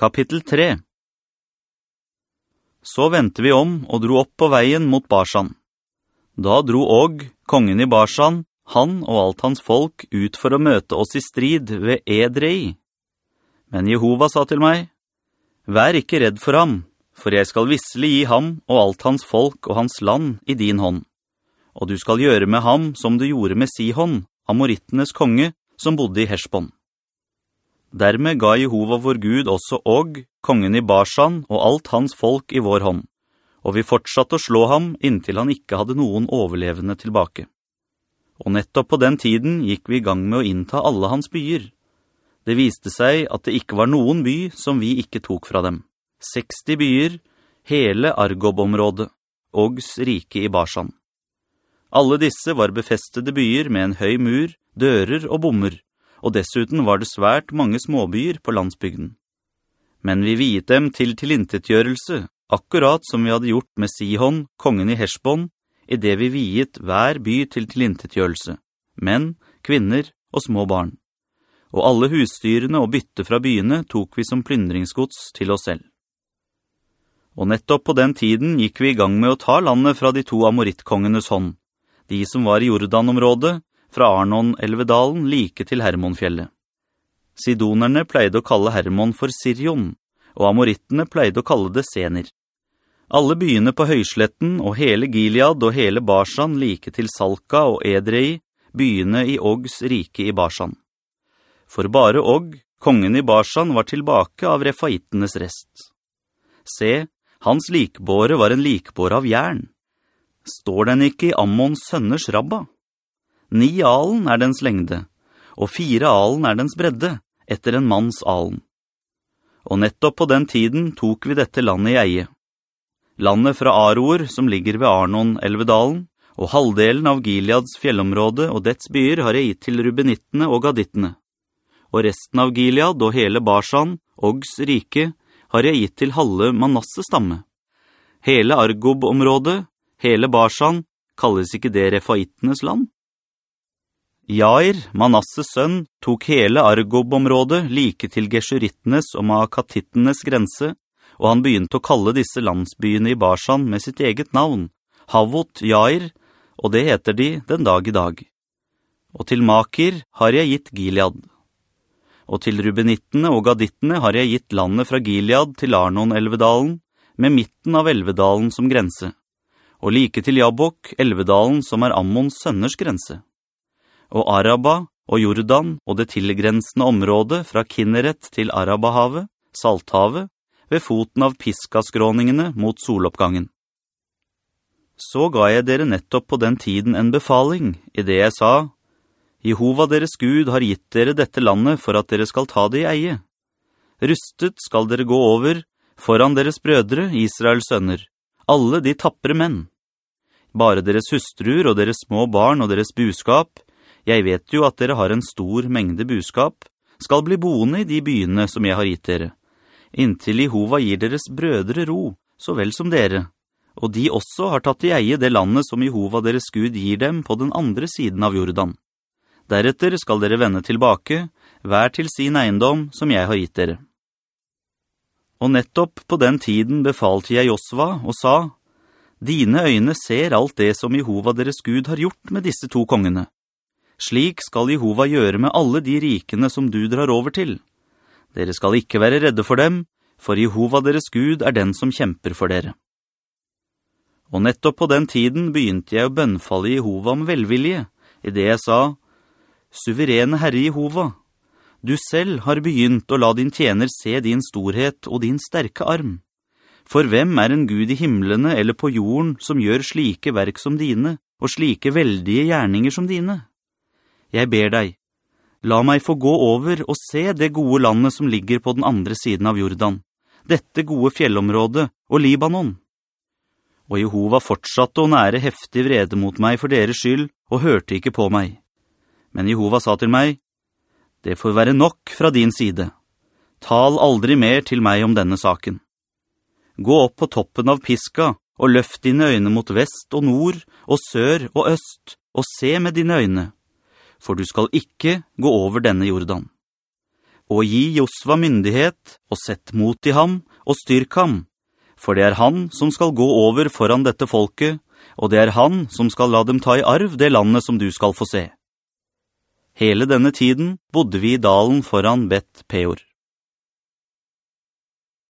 Kapittel 3 Så ventet vi om og dro opp på veien mot Barsan. Da dro Og, kongen i Barsan, han og alt hans folk ut for å møte oss i strid ved Edrei. Men Jehova sa til meg, «Vær ikke redd for ham, for jeg skal visselig gi ham og alt hans folk og hans land i din hånd. Og du skal gjøre med ham som du gjorde med Sihon, amorittenes konge, som bodde i Hersbon.» Dermed ga Jehova vår Gud også Og, kongen i Barsan og alt hans folk i vår hånd, og vi fortsatte å slå ham inntil han ikke hadde noen overlevende tilbake. Og nettopp på den tiden gikk vi i gang med å innta alle hans byer. Det viste seg at det ikke var noen by som vi ikke tok fra dem. 60 byer, hele Argob-området, Ogs rike i Barsan. Alle disse var befestede byer med en høy mur, dører og bommer, og dessuten var det svært mange småbyer på landsbygden. Men vi viet dem til tilintetgjørelse, akkurat som vi hadde gjort med Sihon, kongen i Hersbånd, i det vi viet hver by til tilintetgjørelse, menn, kvinner og små barn. Og alle husstyrene og bytte fra byene tok vi som plyndringsgods til oss selv. Og nettopp på den tiden gikk vi i gang med å ta landet fra de to amorittkongenes hånd, de som var i Jordan-området, fra Arnon-Elvedalen like til Hermonfjellet. Sidonerne pleide å kalle Hermon for Sirion, og amorittene pleide å kalle det Sener. Alle byene på høysletten og hele Gilead og hele Barsan like til Salka og Edrei, byene i Oggs rike i Barsan. For bare Ogg, kongen i Barsan, var tilbake av refaitenes rest. Se, hans likbåre var en likbåre av jern. Står den ikke i Ammons sønners rabba? Ni alen er dens lengde, og fire alen er dens bredde, etter en manns alen. Og nettopp på den tiden tok vi dette landet i eie. Landet fra Aroer, som ligger ved Arnon-Elvedalen, og halvdelen av Gileads fjellområde og dets byer har jeg gitt til rubenittene og gadittene. Og resten av Gilead og hele Barsan, Oggs rike, har jeg gitt til halve Manasse stamme. Hele Argob-området, hele Barsan, kalles ikke det Refaittenes land? Jair, Manasses sønn, tok hele Argob-området like til gesjurittenes og Maakatittenes grense, og han begynte å kalle disse landsbyene i Barsan med sitt eget navn, Havot Jair, og det heter de den dag i dag. Og til Makir har jeg gitt Gilead. Og til Rubenittene og Gadittene har jeg gitt landet fra Gilead til Arnon-Elvedalen, med midten av Elvedalen som grense, og like til Jabok, Elvedalen som er Ammons sønners grense og Araba og Jordan og det tilgrensende området fra Kinneret til Arabahavet, Salthavet, ved foten av Piskaskråningene mot soloppgangen. Så ga jeg dere nettopp på den tiden en befaling, i det jeg sa, Jehova deres Gud har gitt dere dette landet for at dere skal ta det i eie. Rustet skal dere gå over foran deres brødre, Israels sønner, alle de tappere menn. Bare deres hustruer og deres små barn og deres buskap, jeg vet jo at dere har en stor mengde buskap, skal bli boende i de byene som jeg har gitt dere. Inntil Jehova gir deres brødre ro, så vel som dere, og de også har tatt i eie det landet som Jehova deres Gud gir dem på den andre siden av Jordan. Deretter skal dere vende tilbake, hver til sin eiendom som jeg har gitt dere. Og nettopp på den tiden befalte jeg Josva og sa, «Dine øyne ser alt det som Jehova deres Gud har gjort med disse to kongene. Slik skal Jehova gjøre med alle de rikene som du drar over til. Dere skal ikke være redde for dem, for Jehova deres Gud er den som kjemper for dere. Og nettopp på den tiden begynte jeg å bønnfalle Jehova om velvilje, i det jeg sa, «Suverene Herre Jehova, du selv har begynt å la din tjener se din storhet og din sterke arm. For hvem er en Gud i himmelene eller på jorden som gjør slike verk som dine, og slike veldige gjerninger som dine?» Jeg ber deg, la meg få gå over og se det gode landet som ligger på den andre siden av Jordan, dette gode fjellområdet og Libanon. Og Jehova fortsatte å nære heftig vrede mot meg for deres skyld, og hørte ikke på meg. Men Jehova sa til meg, «Det får være nok fra din side. Tal aldri mer til meg om denne saken. Gå opp på toppen av piska, og løft dine øyne mot vest og nord, og sør og øst, og se med dine øyne, for du skal ikke gå over denne Jordan. og gi Josva myndighet, og sett mot i ham, og styrk ham, for det er han som skal gå over foran dette folket, og det er han som skal la dem ta i arv det landet som du skal få se. Hele denne tiden bodde vi i dalen foran Bet Peor.